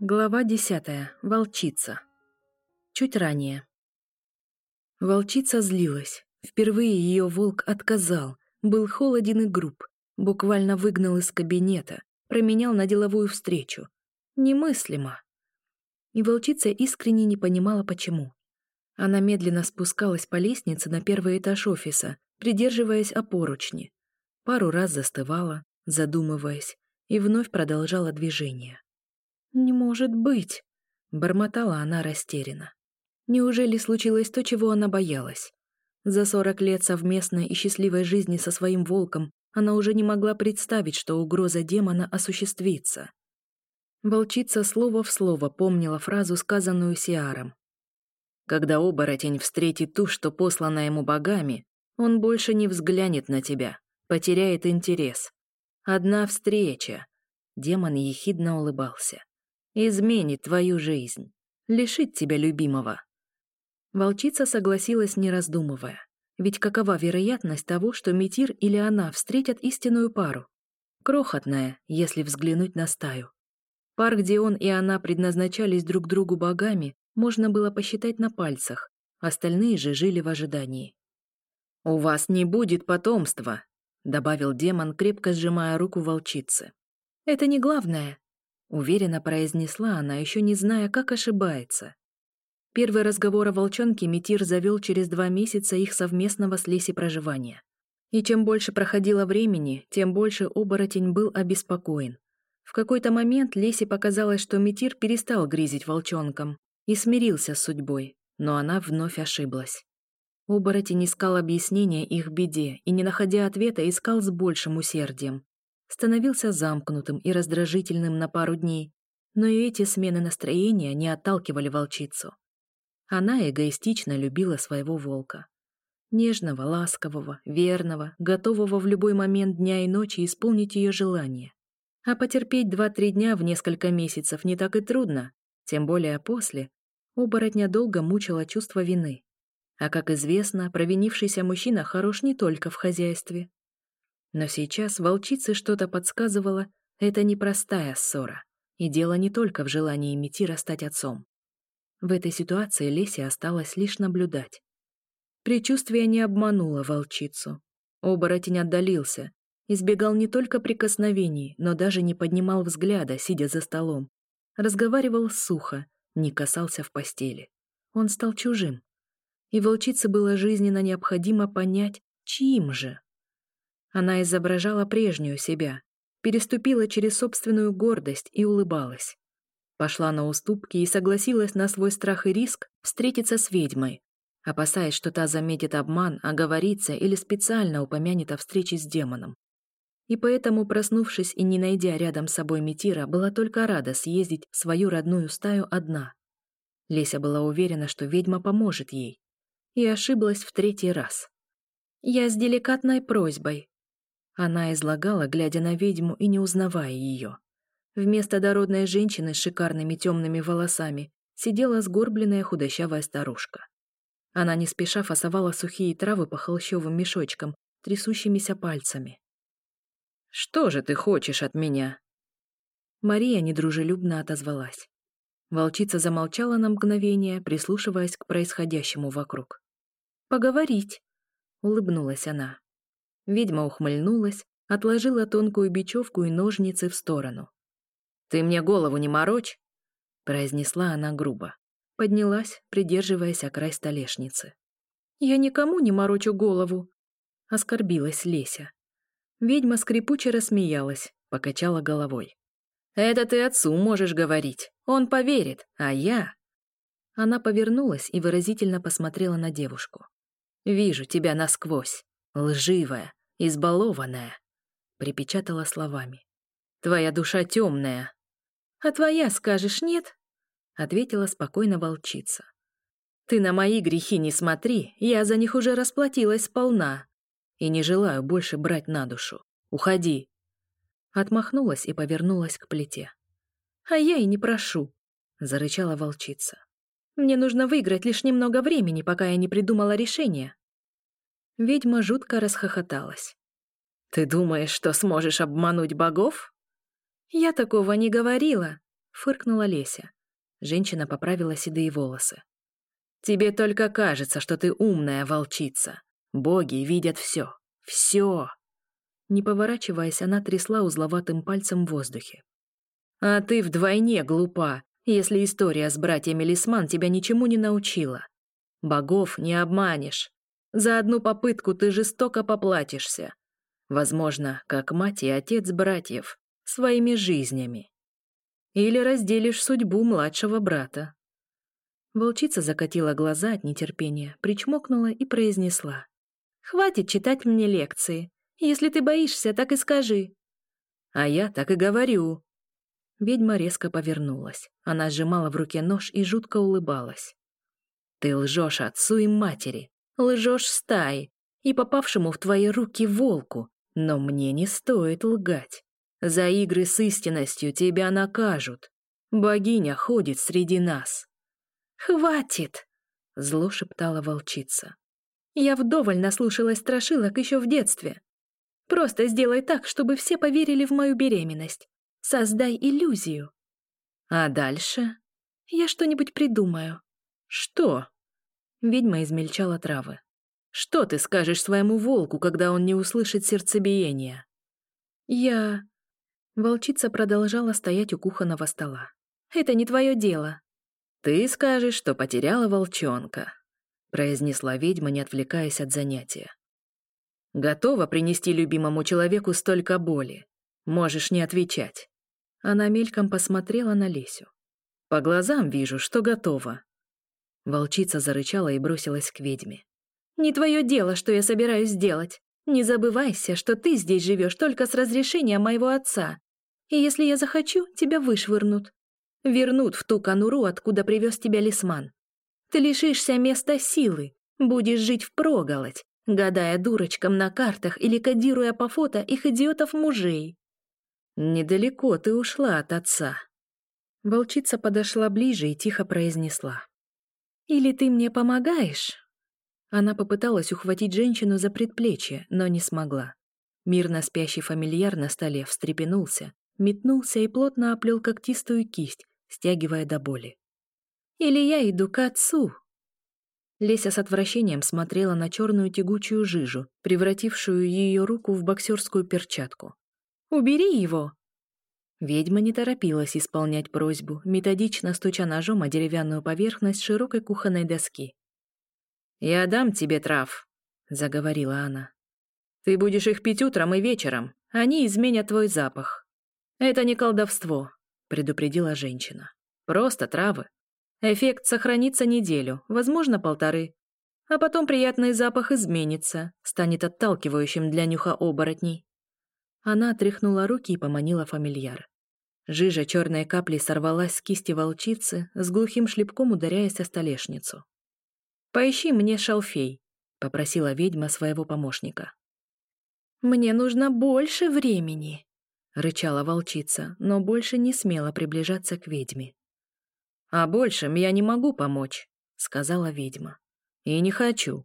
Глава десятая. Волчица. Чуть ранее. Волчица злилась. Впервые ее волк отказал, был холоден и груб, буквально выгнал из кабинета, променял на деловую встречу. Немыслимо. И волчица искренне не понимала, почему. Она медленно спускалась по лестнице на первый этаж офиса, придерживаясь о поручни. Пару раз застывала, задумываясь, и вновь продолжала движение. «Не может быть!» — бормотала она растерянно. Неужели случилось то, чего она боялась? За сорок лет совместной и счастливой жизни со своим волком она уже не могла представить, что угроза демона осуществится. Волчица слово в слово помнила фразу, сказанную Сиаром. «Когда оборотень встретит ту, что послана ему богами, он больше не взглянет на тебя, потеряет интерес. Одна встреча». Демон ехидно улыбался изменит твою жизнь, лишит тебя любимого. Волчица согласилась, не раздумывая. Ведь какова вероятность того, что Метир или она встретят истинную пару? Крохотная, если взглянуть на стаю. Пар, где он и она предназначались друг другу богами, можно было посчитать на пальцах, остальные же жили в ожидании. «У вас не будет потомства», — добавил демон, крепко сжимая руку волчицы. «Это не главное», Уверенно произнесла она, еще не зная, как ошибается. Первый разговор о волчонке Митир завел через два месяца их совместного с Леси проживания. И чем больше проходило времени, тем больше оборотень был обеспокоен. В какой-то момент Лесе показалось, что Митир перестал грезить волчонком и смирился с судьбой, но она вновь ошиблась. Оборотень искал объяснения их беде и, не находя ответа, искал с большим усердием становился замкнутым и раздражительным на пару дней, но и эти смены настроения не отталкивали волчицу. Она эгоистично любила своего волка. Нежного, ласкового, верного, готового в любой момент дня и ночи исполнить ее желание. А потерпеть два-три дня в несколько месяцев не так и трудно, тем более после. Оборотня долго мучило чувство вины. А как известно, провинившийся мужчина хорош не только в хозяйстве, но сейчас волчице что-то подсказывало, это непростая ссора, и дело не только в желании Митира стать отцом. В этой ситуации Леся осталось лишь наблюдать. Причувствие не обмануло волчицу. Оборотень отдалился, избегал не только прикосновений, но даже не поднимал взгляда, сидя за столом. Разговаривал сухо, не касался в постели. Он стал чужим. И волчице было жизненно необходимо понять, чьим же. Она изображала прежнюю себя, переступила через собственную гордость и улыбалась. Пошла на уступки и согласилась на свой страх и риск встретиться с ведьмой, опасаясь, что та заметит обман, оговорится или специально упомянет о встрече с демоном. И поэтому, проснувшись и не найдя рядом с собой Метира, была только рада съездить в свою родную стаю одна. Леся была уверена, что ведьма поможет ей. И ошиблась в третий раз. «Я с деликатной просьбой», она излагала, глядя на ведьму и не узнавая ее. Вместо дородной женщины с шикарными темными волосами сидела сгорбленная худощавая старушка. Она не спеша фасовала сухие травы по холщовым мешочкам, трясущимися пальцами. «Что же ты хочешь от меня?» Мария недружелюбно отозвалась. Волчица замолчала на мгновение, прислушиваясь к происходящему вокруг. «Поговорить», — улыбнулась она. Ведьма ухмыльнулась, отложила тонкую бечевку и ножницы в сторону. «Ты мне голову не морочь!» — произнесла она грубо. Поднялась, придерживаясь о край столешницы. «Я никому не морочу голову!» — оскорбилась Леся. Ведьма скрипуче рассмеялась, покачала головой. «Это ты отцу можешь говорить. Он поверит, а я...» Она повернулась и выразительно посмотрела на девушку. «Вижу тебя насквозь, лживая, избалованная», — припечатала словами. «Твоя душа темная». «А твоя, скажешь, нет?» — ответила спокойно волчица. «Ты на мои грехи не смотри, я за них уже расплатилась сполна. И не желаю больше брать на душу. Уходи». Отмахнулась и повернулась к плите. «А я и не прошу», — зарычала волчица. «Мне нужно выиграть лишь немного времени, пока я не придумала решение. Ведьма жутко расхохоталась. «Ты думаешь, что сможешь обмануть богов?» «Я такого не говорила», — фыркнула Леся. Женщина поправила седые волосы. «Тебе только кажется, что ты умная волчица. Боги видят все. Все!» Не поворачиваясь, она трясла узловатым пальцем в воздухе. «А ты вдвойне глупа, если история с братьями Лисман тебя ничему не научила. Богов не обманешь. За одну попытку ты жестоко поплатишься. Возможно, как мать и отец братьев, своими жизнями. Или разделишь судьбу младшего брата. Волчица закатила глаза от нетерпения, причмокнула и произнесла. «Хватит читать мне лекции. Если ты боишься, так и скажи». «А я так и говорю». Ведьма резко повернулась. Она сжимала в руке нож и жутко улыбалась. «Ты лжешь отцу и матери, лжешь стаи и попавшему в твои руки волку, но мне не стоит лгать. За игры с истинностью тебя накажут. Богиня ходит среди нас». «Хватит!» — зло шептала волчица. «Я вдоволь наслушалась страшилок еще в детстве. Просто сделай так, чтобы все поверили в мою беременность. Создай иллюзию». «А дальше?» «Я что-нибудь придумаю». «Что?» Ведьма измельчала травы. «Что ты скажешь своему волку, когда он не услышит сердцебиения?» «Я...» Волчица продолжала стоять у кухонного стола. «Это не твое дело». «Ты скажешь, что потеряла волчонка», — произнесла ведьма, не отвлекаясь от занятия. «Готова принести любимому человеку столько боли. Можешь не отвечать». Она мельком посмотрела на Лесю. «По глазам вижу, что готова». Волчица зарычала и бросилась к ведьме. «Не твое дело, что я собираюсь сделать. Не забывайся, что ты здесь живешь только с разрешения моего отца. И если я захочу, тебя вышвырнут. Вернут в ту конуру, откуда привез тебя Лисман. Ты лишишься места силы, будешь жить впроголодь, гадая дурочкам на картах или кодируя по фото их идиотов-мужей. Недалеко ты ушла от отца. Волчица подошла ближе и тихо произнесла. «Или ты мне помогаешь?» Она попыталась ухватить женщину за предплечье, но не смогла. Мирно спящий фамильяр на столе встрепенулся, метнулся и плотно оплел когтистую кисть, стягивая до боли. «Или я иду к отцу?» Леся с отвращением смотрела на черную тягучую жижу, превратившую ее руку в боксерскую перчатку. «Убери его!» Ведьма не торопилась исполнять просьбу, методично стуча ножом о деревянную поверхность широкой кухонной доски. «Я дам тебе трав», — заговорила она. «Ты будешь их пить утром и вечером. Они изменят твой запах». «Это не колдовство», — предупредила женщина. «Просто травы. Эффект сохранится неделю, возможно, полторы. А потом приятный запах изменится, станет отталкивающим для нюха оборотней. Она отряхнула руки и поманила фамильяр. Жижа черной капли сорвалась с кисти волчицы, с глухим шлепком ударяясь о столешницу. «Поищи мне шалфей», — попросила ведьма своего помощника. «Мне нужно больше времени», — рычала волчица, но больше не смела приближаться к ведьме. «А большим я не могу помочь», — сказала ведьма. «И не хочу.